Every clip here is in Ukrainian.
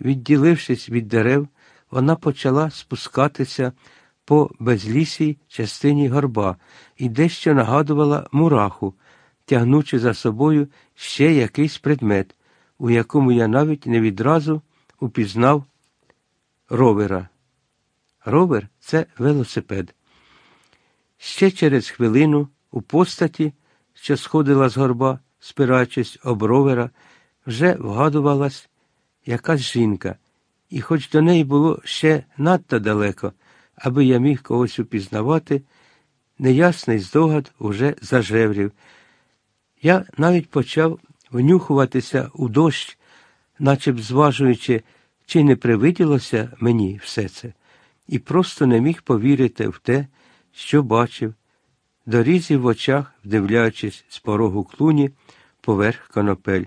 Відділившись від дерев, вона почала спускатися по безлісій частині горба і дещо нагадувала мураху, тягнучи за собою ще якийсь предмет, у якому я навіть не відразу упізнав ровера. Ровер це велосипед. Ще через хвилину у постаті, що сходила з горба, спираючись об ровера, вже вгадувалась якась жінка, і хоч до неї було ще надто далеко, аби я міг когось упізнавати, неясний здогад уже зажеврів. Я навіть почав внюхуватися у дощ, наче б зважуючи, чи не привиділося мені все це, і просто не міг повірити в те, що бачив, дорізів в очах, вдивляючись з порогу клуні поверх конопель.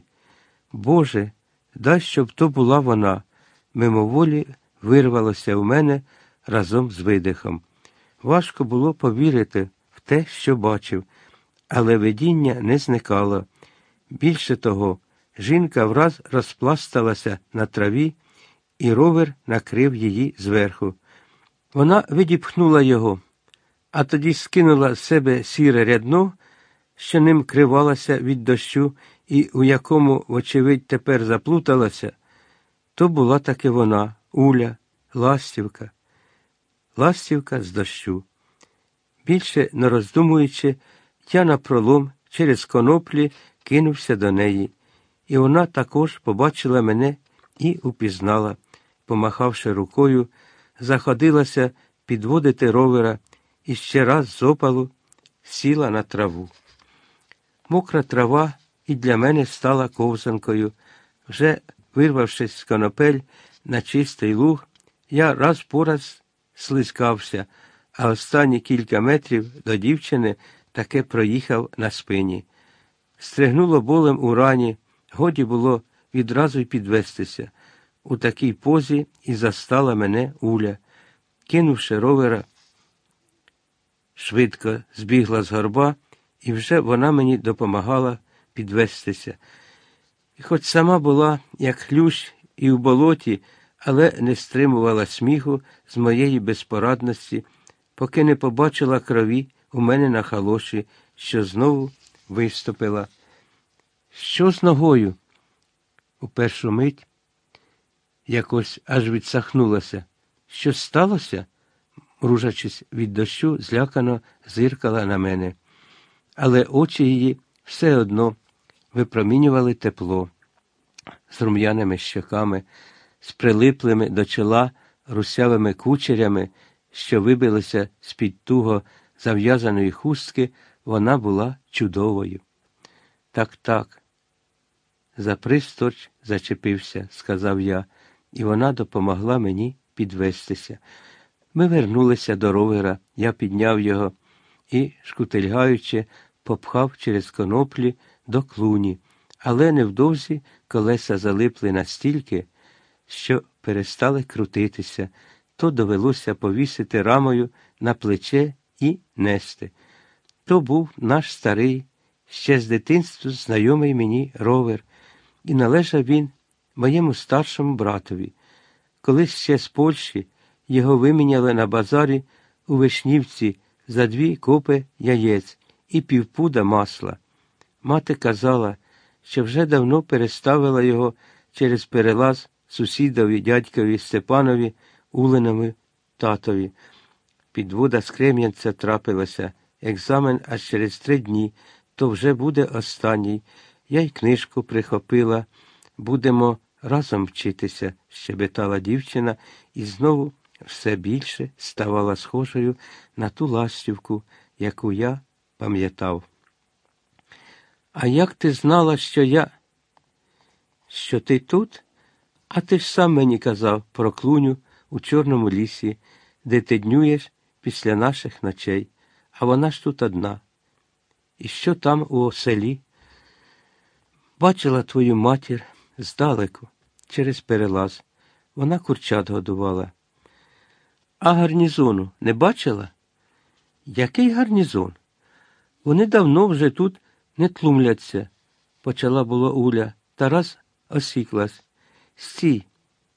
Боже, дай, щоб то була вона, мимоволі вирвалося у мене разом з видихом. Важко було повірити в те, що бачив, але видіння не зникало. Більше того, жінка враз розпласталася на траві, і ровер накрив її зверху. Вона відіпхнула його, а тоді скинула з себе сіре рядно, що ним кривалася від дощу і у якому, вочевидь, тепер заплуталася, то була таки вона, Уля, ластівка, ластівка з дощу. Більше не роздумуючи, я напролом через коноплі кинувся до неї, і вона також побачила мене і упізнала, помахавши рукою, заходилася підводити ровера і ще раз з опалу сіла на траву. Мокра трава і для мене стала ковзанкою. Вже вирвавшись з конопель на чистий луг, я раз по раз слизькався, а останні кілька метрів до дівчини таке проїхав на спині. Стригнуло болем у рані, годі було відразу й підвестися. У такій позі і застала мене Уля. Кинувши ровера, швидко збігла з горба, і вже вона мені допомагала підвестися. І хоч сама була, як хлющ і в болоті, але не стримувала сміху з моєї безпорадності, поки не побачила крові у мене на халоші, що знову виступила. Що з ногою? У першу мить якось аж відсахнулася. Що сталося? мружачись від дощу, злякано зиркала на мене. Але очі її все одно випромінювали тепло з рум'яними щоками, з прилиплими до чола русявими кучерями, що вибилися з під туго зав'язаної хустки, вона була чудовою. Так, так. За присторч зачепився, сказав я, і вона допомогла мені підвестися. Ми вернулися до ровера, я підняв його і, шкутильгаючи, попхав через коноплі до клуні, але невдовзі колеса залипли настільки, що перестали крутитися, то довелося повісити рамою на плече і нести. То був наш старий, ще з дитинства знайомий мені ровер, і належав він моєму старшому братові. Колись ще з Польщі його виміняли на базарі у Вишнівці за дві копи яєць і півпуда масла. Мати казала, що вже давно переставила його через перелаз сусідові дядькові Степанові, Улинові, татові. Підвода з Крем'янця трапилася, екзамен аж через три дні, то вже буде останній. Я й книжку прихопила. Будемо разом вчитися, щебетала дівчина, і знову все більше ставала схожою на ту ластівку, яку я пам'ятав. А як ти знала, що я? Що ти тут? А ти ж сам мені казав про клуню у Чорному лісі, де ти днюєш після наших ночей, а вона ж тут одна. І що там у селі? Бачила твою матір здалеку, через перелаз. Вона курчат годувала. А гарнізону не бачила? Який гарнізон? Вони давно вже тут не тлумляться, почала було Уля. Тарас осіклась. Стій,